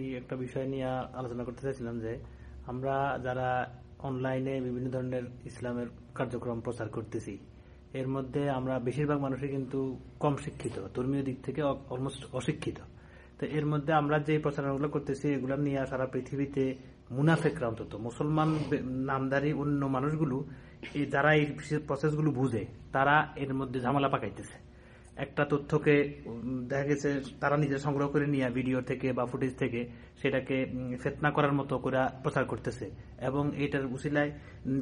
এই একটা বিষয় নিয়ে আলোচনা করতে চাইছিলাম যে, আমরা যারা অনলাইনে বিভিন্ন ধরনের ইসলামের কার্যক্রম প্রচার করতেছি, এর মধ্যে আমরা বেশিরভাগ মানুষই কিন্তু কম শিক্ষিত, ধর্মীয় দিক থেকে অলমোস্ট অশিক্ষিত। তো এর মধ্যে আমরা যে প্রচারণাগুলো করতেছি, এগুলো নিয়ে সারা পৃথিবীতে মুনাফেকরা অন্তত, মুসলমান নামদারি অন্য মানুষগুলো যারা এই প্রসেসগুলো বুঝে, তারা এর মধ্যে ঝামেলা পাকাইতেছে। একটা তথ্যকে দেখা গেছে তারা নিজে সংগ্রহ করে নিয়ে ভিডিও থেকে বা ফুটেজ থেকে সেটাকে ফেতনা করার মতো করে প্রচার করতেছে। এবং এটার উচিলায়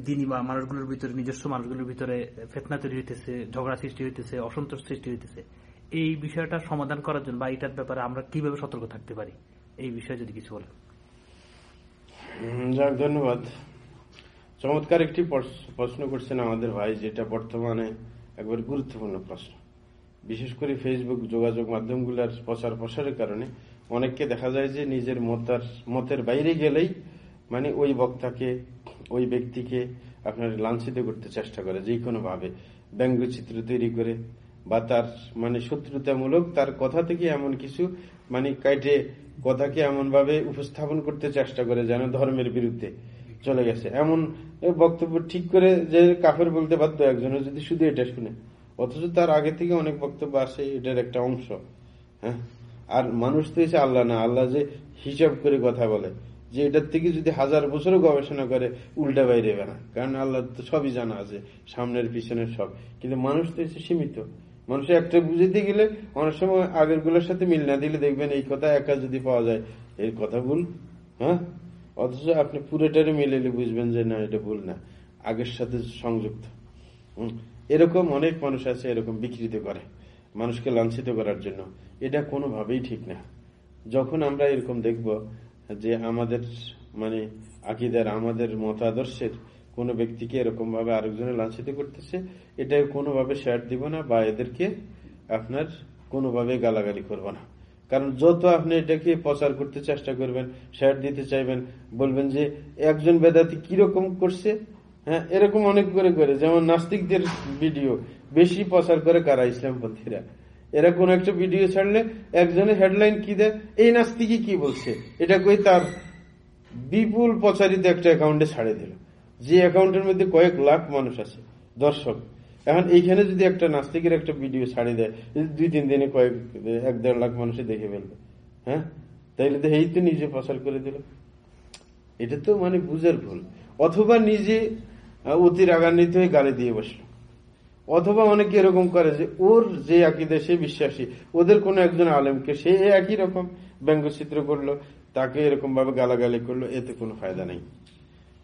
দিনী বা মানুষগুলোর ভিতরে, নিজস্ব মানুষগুলোর ভিতরে ফেতনা তৈরি হইতেছে, ঝগড়া সৃষ্টি হইতেছে, অসন্তোষ সৃষ্টি হইতেছে। এই বিষয়টা সমাধান করার জন্য বা এটার ব্যাপারে আমরা কীভাবে সতর্ক থাকতে পারি? এই বিষয়ে যদি কিছু বলেন। যাক, ধন্যবাদ। চমৎকার একটি প্রশ্ন করছেন আমাদের ভাই, যেটা বর্তমানে একবার গুরুত্বপূর্ণ প্রশ্ন। বিশেষ করে ফেসবুক যোগাযোগ মাধ্যমগুলোর প্রচার প্রসারের কারণে অনেককে দেখা যায় যে নিজের মতার, মতের বাইরে গেলেই মানে ওই বক্তাকে, ওই ব্যক্তিকে আপনার লাঞ্ছিত করতে চেষ্টা করে যে কোনো ভাবে। ব্যঙ্গচিত্র তৈরি করে বা তার মানে শত্রুতামূলক তার কথা থেকে এমন কিছু মানে কাইটে কথাকে এমন ভাবে উপস্থাপন করতে চেষ্টা করে যেন ধর্মের বিরুদ্ধে চলে গেছে। এমন বক্তব্য ঠিক করে যে কাফের বলতে বাধ্য একজনের যদি শুধু এটা শুনে। অথচ তার আগে থেকে অনেক বক্তব্য আসে, এটার একটা অংশ হ্যাঁ? আর মানুষ তো এসে আল্লাহ না, আল্লাহ যে হিসাব করে কথা বলে, যে এটার থেকে যদি হাজার বছরও গবেষণা করে, উল্টা বাইরে না। কারণ আল্লাহ তো সবই জানা আছে, সামনের, পিছনের সব। কিন্তু মানুষ তো এসে সীমিত। মানুষ একটা বুঝতে গেলে অনেক সময় আগেরগুলোর সাথে মিল না দিলে দেখবেন এই কথা একা যদি পাওয়া যায় এর কথা ভুল হ্যাঁ? অথচ আপনি পুরোটারে মিলেলে বুঝবেন যে না, এটা ভুল না। আগের সাথে সংযুক্ত। এরকম অনেক মানুষ আছে এরকম বিকৃত করে, মানুষকে লাঞ্ছিত করার জন্য। এটা কোনোভাবেই ঠিক না। যখন আমরা এরকম দেখব যে আমাদের মানে আকিদার, আমাদের মতাদর্শের কোন ব্যক্তিকে এরকম ভাবে আরেকজনে লাঞ্ছিত করতেছে, এটা কোনোভাবে শেয়ার দিব না বা এদেরকে আপনার কোনোভাবে গালাগালি করব না। কারণ যত আপনি এটাকে প্রচার করতে চেষ্টা করবেন শেয়ার দিতে চাইবেন, বলবেন যে একজন বেদাতি কীরকম করছে হ্যাঁ এরকম অনেক করে করে, যেমন নাস্তিকদের ভিডিও, বেশি প্রচার করে কারা ইসলামপন্থীরা? এরা কোন একটা ভিডিও ছাড়লে একজনের হেডলাইন কি দেয়? এই নাস্তিকই কি বলছে? এটা কই তার বিপুল প্রচারিত একটা অ্যাকাউন্টে ছাড়ে দিল। যে অ্যাকাউন্টের মধ্যে কয়েক লাখ মানুষ আছে, দর্শক। এখন এইখানে যদি একটা নাস্তিকের একটা ভিডিও ছাড়ি দেয় দুই তিন দিনে কয়েক, এক দেড় লাখ মানুষে দেখে ফেলবে হ্যাঁ? তাইলে তো এই তো নিজে প্রচার করে দিল। এটা তো মানে বুঝার ভুল। অথবা নিজে অতি রাগান্বিত হয়ে গালি দিয়ে বসল। অথবা অনেকে এরকম করে যে, ওর যে আকিদে, সে বিশ্বাসী। ওদের কোন একজন আলেমকে সে একই রকম ব্যঙ্গচিত্র করল, তাকে এরকম ভাবে গালাগালি করল, এতে কোনো ফায়দা নেই।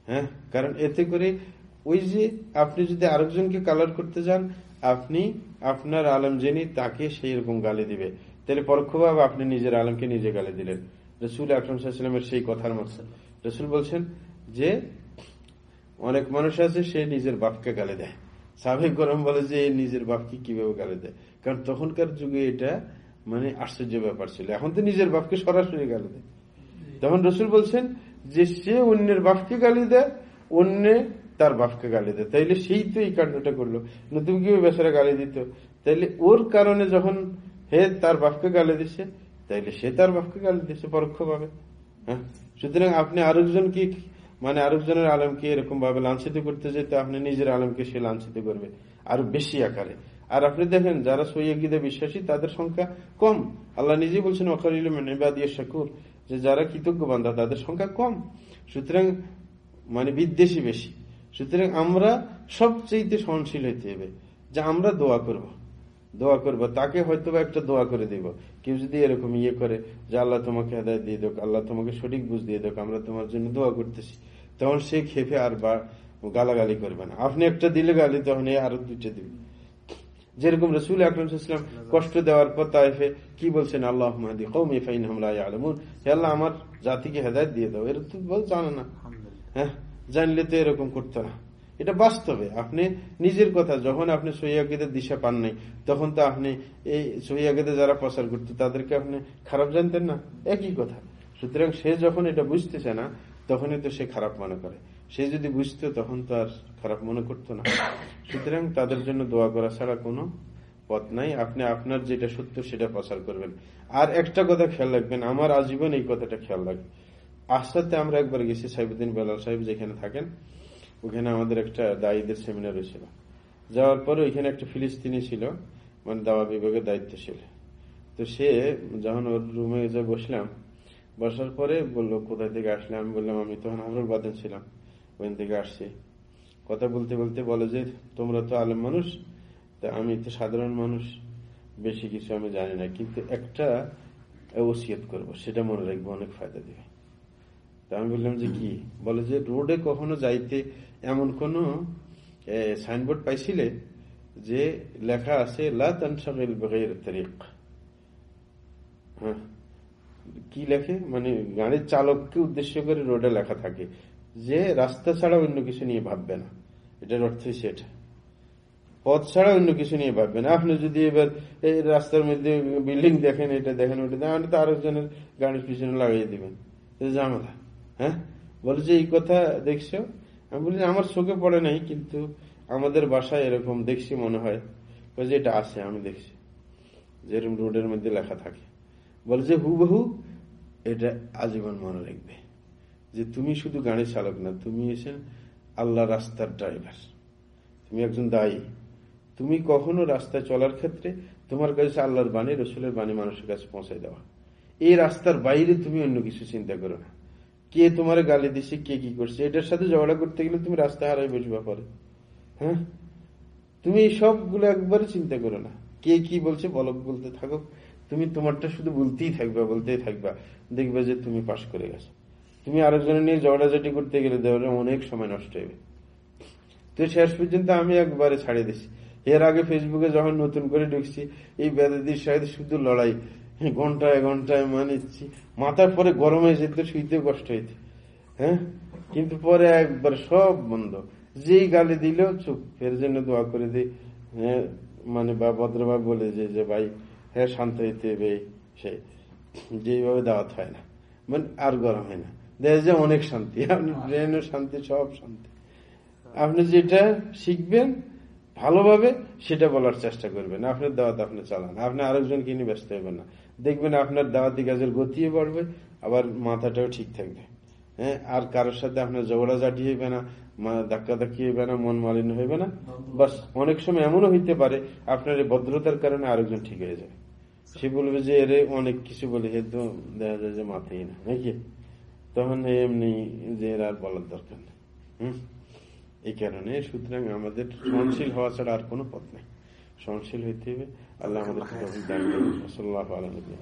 হ্যাঁ কারণ এতে করে ওই যে আপনি যদি আরেকজনকে কালার করতে যান, আপনি, আপনার আলম যিনি, তাকে সেই রকম গালি দিবে। তাহলে পরোক্ষভাবে আপনি নিজের আলমকে নিজে গালি দিলেন। রসুল আকরমসাল্লামের সেই কথার মতো রসুল বলছেন যে অনেক মানুষ আছে, সে নিজের বাপকে গালে দেয়। সাবেক গরম বলে যে নিজের বাপকে কীভাবে গালি দেয়? কারণ তখনকার যুগে এটা মানে আশ্চর্য ব্যাপার ছিল। এখন তো নিজের বাপকে সরাসরি গালি দেয়। তখন রসুল বলছেন যে সে অন্যের বাপকে গালি দেয়, অন্য তার বাপকে গালি দেয়। তাইলে সেই তো এই কাণ্ডটা করল। নতুন কেউ বেচারা গালি দিত? তাইলে ওর কারণে যখন হে তার বাপকে গালি দিছে, তাইলে সে তার বাপকে গালি দিছে পরোক্ষ ভাবে হ্যাঁ? সুতরাং আপনি আরেকজনকে মানে আরেকজনের আলমকে এরকম ভাবে লাঞ্ছিত করতে যেতে আপনি নিজের আলমকে সে লাঞ্ছিত করবে আরও বেশি আকারে। আর আপনি দেখেন, যারা সৈয়গিদে বিশ্বাসী, তাদের সংখ্যা কম। আল্লাহ নিজেই বলছেন শাকুর যে যারা কৃতজ্ঞ বান্ধা তাদের সংখ্যা কম। সুতরাং মানে বিদ্বেষী বেশি। সুতরাং আমরা সবচেয়ে সহনশীল হইতে হবে, যে আমরা দোয়া করব। দোয়া করব। তাকে হয়তো একটা দোয়া করে দিব। কেউ যদি এরকম ইয়ে করে যে আল্লাহ তোমাকে আদায় দিয়ে দোক আল্লাহ তোমাকে সঠিক বুঝ দিয়ে দোক আমরা তোমার জন্য দোয়া করতেছি তখন সে খেপে আর বা গালাগালি করবে না। আপনি একটা দিলে গালি তখন আরও দুইটা দিবে। যেরকম রসুল আকরমসাল্লাম কষ্ট দেওয়ার পর তাইফে কি বলছেন? আল্লাহ মাহাদি কৌমি ফাইন আলমুন হে আল্লাহ আমার জাতিকে হেদায়ত দিয়ে দাও। এর তো বল জানো না। হ্যাঁ জানলে তো এরকম করতো না। এটা বাস্তবে। আপনি নিজের কথা, যখন আপনি সহিদের দিশা পান নাই, তখন তো আপনি এই সহিদের যারা প্রচার করতো, তাদেরকে আপনি খারাপ জানতেন না? একই কথা। সুতরাং সে যখন এটা বুঝতেছে না, তখনই তো সে খারাপ মনে করে। সে যদি বুঝতো, তখন তো আর খারাপ মনে করতো না। সুতরাং তাদের জন্য দোয়া করা ছাড়া কোনো পথ নাই। আপনি আপনার যেটা সত্য, সেটা প্রচার করবেন। আর একটা কথা খেয়াল রাখবেন, আমার আজীবন এই কথাটা খেয়াল রাখবেন। আস্তে আমরা একবার গেছি সাইবুদ্দিন বেলাল সাহেব যেখানে থাকেন। ওখানে আমাদের একটা দায়ীদের সেমিনার হয়েছিল যাওয়ার পরে ওইখানে একটা ফিলিস্তিনি ছিল মানে দাওয়া বিভাগের দায়িত্বশীল। তো সে যখন ওর রুমে যে বসলাম, বসার পরে বলল, কোথায় থেকে আসলে? আমি বললাম, আমি তখন আমরুল বাদন ছিলাম, ওখান থেকে আসছি। কথা বলতে বলতে বলে যে, তোমরা তো আলেম মানুষ, তা আমি তো সাধারণ মানুষ, বেশি কিছু আমি জানি না। কিন্তু একটা ওসিয়ত করব, সেটা মনে রাখব, অনেক ফায়দা দিবে। তা আমি বললাম যে কি? বলে যে, রোডে কখনো যাইতে এমন কোন সাইনবোর্ড পাইছিলে যে লেখা আছে হ্যাঁ। কি লেখে? মানে গাড়ির চালককে উদ্দেশ্য করে রোডে লেখা থাকে। যে রাস্তা ছাড়া অন্য কিছু নিয়ে ভাববে না। এটার অর্থই সেটা পথ ছাড়া অন্য কিছু নিয়ে ভাববেন আপনি যদি এবার এই রাস্তার মধ্যে বিল্ডিং দেখেন, এটা দেখেন, ওটা দেখেন তো আরেকজনের গাড়ির পিছনে লাগিয়ে দিবেন। জামালা হ্যাঁ? বলে যে, এই কথা দেখছ? আমি বলি, আমার চোখে পড়ে নাই, কিন্তু আমাদের বাসায় এরকম দেখছি মনে হয়। যে, এটা আছে, আমি দেখছি। যেরকম রোডের মধ্যে লেখা থাকে। বলে যে, হুবহু, এটা আজীবন মনে রাখবে যে, তুমি শুধু গাড়ির চালক না, তুমি এসে আল্লাহ রাস্তার ড্রাইভার। তুমি একজন দায়ী। তুমি কখনো রাস্তায় চলার ক্ষেত্রে তোমার কাছে আল্লাহর বাণী, রসুলের বাণী মানুষের কাছে পৌঁছায় দেওয়া। এই রাস্তার বাইরে তুমি অন্য কিছু চিন্তা করো না। কে তোমার গালি দিছে, কে কি করছে? এটার সাথে ঝগড়া করতে গেলে তুমি রাস্তা হারাই বসবা পরে। হ্যাঁ? তুমি এই সবগুলো একবারে চিন্তা করো না। কে কি বলছে বলক বলতে থাকো। তুমি তোমারটা শুধু বলতেই থাকবা বলতেই থাকবা। দেখবে যে তুমি পাশ করে গেছো। তুমি আরেকজনের নিয়ে ঝগড়াঝাটি করতে গেলে দেওয়ার অনেক সময় নষ্ট হবে তো শেষ পর্যন্ত আমি একবারে ছাড়িয়ে দিছি। এর আগে ফেসবুকে যখন নতুন করে ঢুকছি, এই বেদাদির সাথে শুধু লড়াই। ঘন্টায় ঘন্টায় মানিচ্ছি মাথার পরে গরমে যেতে শুইতে কষ্ট হইতে। হ্যাঁ? কিন্তু পরে একবার সব বন্ধ। যেই গালে দিলেও চুপ এর জন্য দোয়া করে দিই হ্যাঁ মানে বা ভদ্রভাবে বলে যে যে ভাই হ্যাঁ শান্ত হইতে হবে সেই যেইভাবে দাওয়াত হয় না। মানে আর গরম হয় না। দেখা যায় অনেক শান্তি। আপনি ব্রেনের শান্তি সব শান্তি। আপনি যেটা শিখবেন ভালোভাবে সেটা বলার চেষ্টা করবেন। আপনার দাওয়াত আপনি চালান। আপনি আরেকজনকে নিয়ে ব্যস্ত হবেন না। দেখবেন আপনার দাওয়াতি কাজের গতিও বাড়বে, আবার মাথাটাও ঠিক থাকবে। হ্যাঁ আর কারোর সাথে আপনার ঝগড়াঝাটি হইবে না ধাক্কা ধাক্কি হইবে না, মন মালিন্য হইবে না। বাস, অনেক সময় এমনও হইতে পারে, আপনার এই ভদ্রতার কারণে আরেকজন ঠিক হয়ে যাবে সে বলবে যে, এর, অনেক কিছু বলে, হে তো দেখা যায় যে মাথায় না, নাকি? তখন এমনি যে এর আর বলার দরকার নেই। হম? এই কারণে সুতরাং আমাদের সহনশীল হওয়া ছাড়া আর কোনো পথ নেই। সহনশীল হইতে হবে আল্লাহ আমাদের